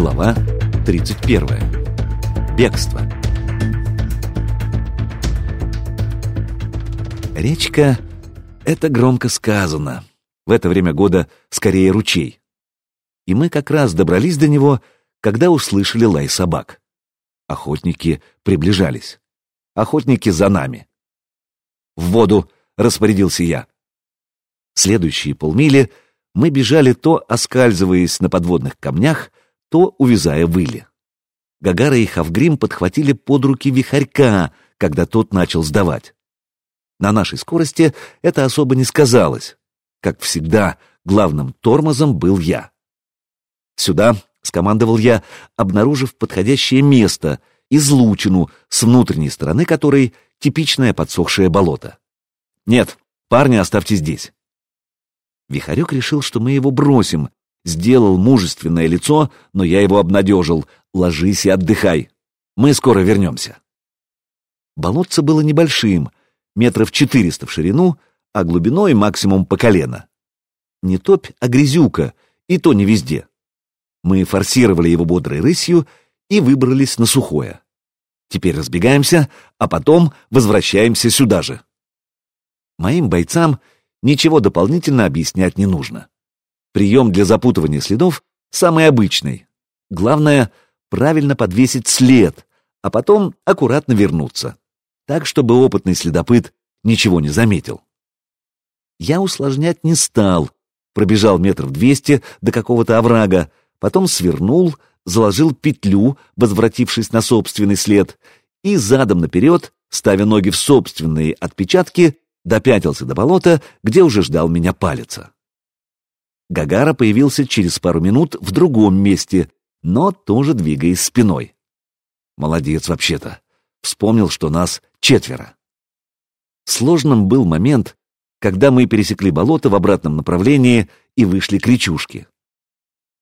Глава 31. Бегство. Речка — это громко сказано. В это время года скорее ручей. И мы как раз добрались до него, когда услышали лай собак. Охотники приближались. Охотники за нами. «В воду!» — распорядился я. Следующие полмили мы бежали то оскальзываясь на подводных камнях, то увязая в иле. Гагара и Хавгрим подхватили под руки вихарька, когда тот начал сдавать. На нашей скорости это особо не сказалось. Как всегда, главным тормозом был я. «Сюда», — скомандовал я, обнаружив подходящее место, излучину, с внутренней стороны которой типичное подсохшее болото. «Нет, парни оставьте здесь». Вихарек решил, что мы его бросим, сделал мужественное лицо, но я его обнадежил. «Ложись и отдыхай. Мы скоро вернемся». Болотце было небольшим, метров четыреста в ширину, а глубиной максимум по колено. Не топь, а грязюка, и то не везде. Мы форсировали его бодрой рысью и выбрались на сухое. Теперь разбегаемся, а потом возвращаемся сюда же. Моим бойцам ничего дополнительно объяснять не нужно. Прием для запутывания следов самый обычный. Главное — правильно подвесить след, а потом аккуратно вернуться, так, чтобы опытный следопыт ничего не заметил. Я усложнять не стал, пробежал метров двести до какого-то оврага, потом свернул, заложил петлю, возвратившись на собственный след, и задом наперед, ставя ноги в собственные отпечатки, допятился до болота, где уже ждал меня палица. Гагара появился через пару минут в другом месте, но тоже двигаясь спиной. Молодец вообще-то. Вспомнил, что нас четверо. Сложным был момент, когда мы пересекли болото в обратном направлении и вышли к речушке.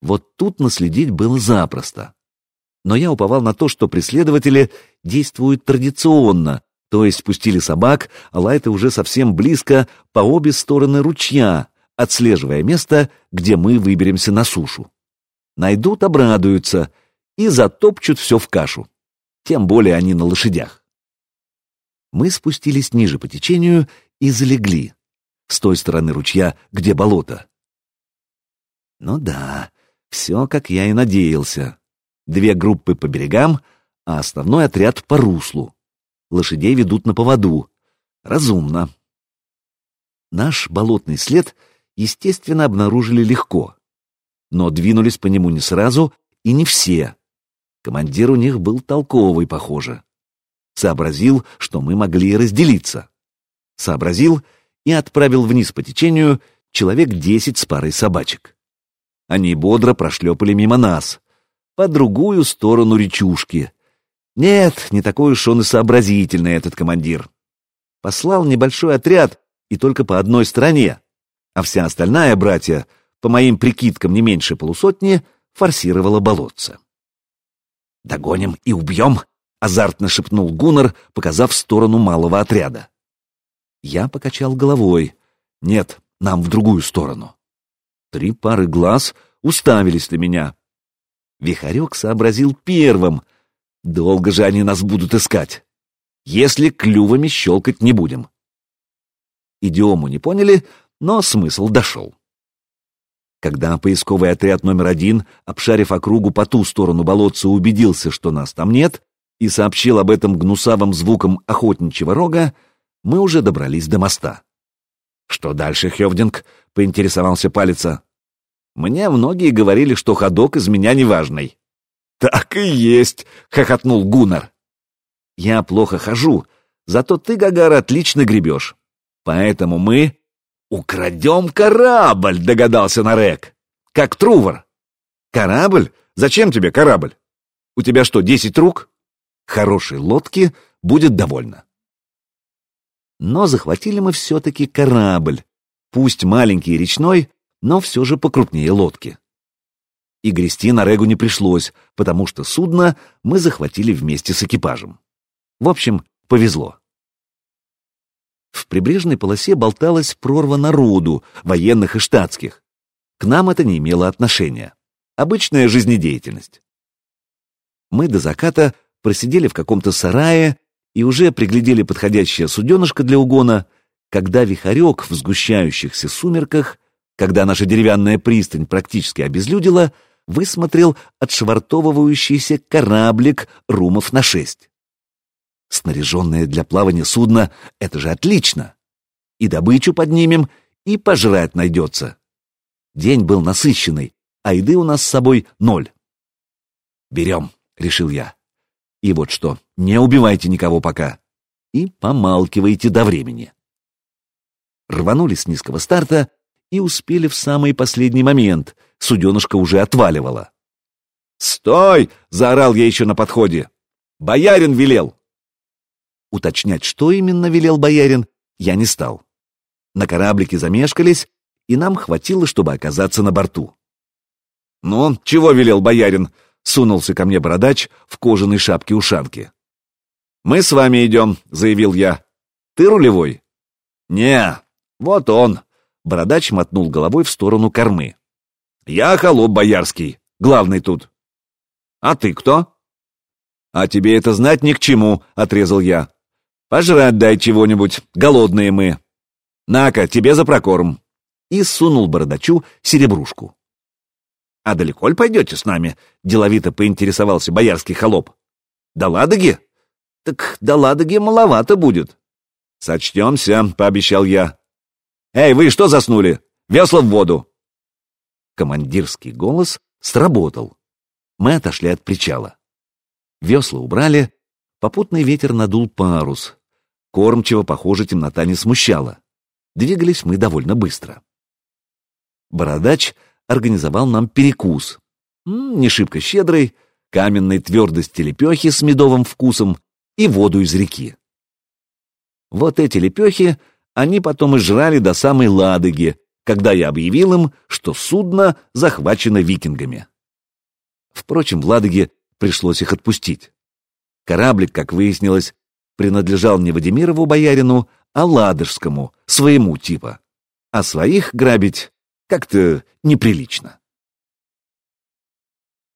Вот тут наследить было запросто. Но я уповал на то, что преследователи действуют традиционно, то есть пустили собак, а лайты уже совсем близко по обе стороны ручья, отслеживая место, где мы выберемся на сушу. Найдут, обрадуются и затопчут все в кашу. Тем более они на лошадях. Мы спустились ниже по течению и залегли, с той стороны ручья, где болото. Ну да, все, как я и надеялся. Две группы по берегам, а основной отряд по руслу. Лошадей ведут на поводу. Разумно. Наш болотный след — естественно, обнаружили легко. Но двинулись по нему не сразу и не все. Командир у них был толковый, похоже. Сообразил, что мы могли разделиться. Сообразил и отправил вниз по течению человек десять с парой собачек. Они бодро прошлепали мимо нас, по другую сторону речушки. Нет, не такой уж он и сообразительный, этот командир. Послал небольшой отряд, и только по одной стороне, а вся остальная братья, по моим прикидкам не меньше полусотни, форсировала болотце. «Догоним и убьем!» — азартно шепнул Гуннар, показав сторону малого отряда. Я покачал головой. «Нет, нам в другую сторону». Три пары глаз уставились на меня. Вихарек сообразил первым. Долго же они нас будут искать, если клювами щелкать не будем. Идиому не поняли, но смысл дошел. Когда поисковый отряд номер один, обшарив округу по ту сторону болотца, убедился, что нас там нет, и сообщил об этом гнусавым звуком охотничьего рога, мы уже добрались до моста. «Что дальше, Хевдинг?» — поинтересовался Палица. «Мне многие говорили, что ходок из меня неважный». «Так и есть!» — хохотнул Гуннар. «Я плохо хожу, зато ты, Гагар, отлично гребешь. Поэтому мы «Украдем корабль!» — догадался Нарек. «Как Трувор». «Корабль? Зачем тебе корабль? У тебя что, десять рук?» «Хорошей лодки будет довольно». Но захватили мы все-таки корабль, пусть маленький и речной, но все же покрупнее лодки. И грести на Регу не пришлось, потому что судно мы захватили вместе с экипажем. В общем, повезло. В прибрежной полосе болталась прорва народу, военных и штатских. К нам это не имело отношения. Обычная жизнедеятельность. Мы до заката просидели в каком-то сарае и уже приглядели подходящее суденышко для угона, когда вихарек в сгущающихся сумерках, когда наша деревянная пристань практически обезлюдила, высмотрел отшвартовывающийся кораблик румов на шесть. Снаряженное для плавания судно — это же отлично! И добычу поднимем, и пожрать найдется. День был насыщенный, а еды у нас с собой ноль. «Берем», — решил я. «И вот что, не убивайте никого пока. И помалкивайте до времени». Рванули с низкого старта и успели в самый последний момент. Суденышко уже отваливало. «Стой!» — заорал я еще на подходе. «Боярин велел!» Уточнять, что именно велел боярин, я не стал. На кораблике замешкались, и нам хватило, чтобы оказаться на борту. «Ну, чего велел боярин?» — сунулся ко мне бородач в кожаной шапке-ушанке. «Мы с вами идем», — заявил я. «Ты рулевой?» «Не, вот он», — бородач мотнул головой в сторону кормы. «Я холоп боярский, главный тут». «А ты кто?» «А тебе это знать ни к чему», — отрезал я. «Пожрать дай чего-нибудь, голодные мы. На-ка, тебе за прокорм» и сунул бородачу серебрушку. «А далеко ли пойдете с нами?» — деловито поинтересовался боярский холоп. «До Ладоги?» «Так до Ладоги маловато будет». «Сочтемся», — пообещал я. «Эй, вы что заснули? Весла в воду!» Командирский голос сработал. Мы отошли от причала. Весла убрали, попутный ветер надул парус. Кормчиво, похоже, темнота не смущала. Двигались мы довольно быстро. Бородач организовал нам перекус. Не шибко щедрый, каменной твердости лепехи с медовым вкусом и воду из реки. Вот эти лепехи они потом и жрали до самой Ладоги, когда я объявил им, что судно захвачено викингами. Впрочем, в Ладоге пришлось их отпустить. Кораблик, как выяснилось, принадлежал не Вадимирову боярину, а Ладожскому, своему типа. А своих грабить как-то неприлично.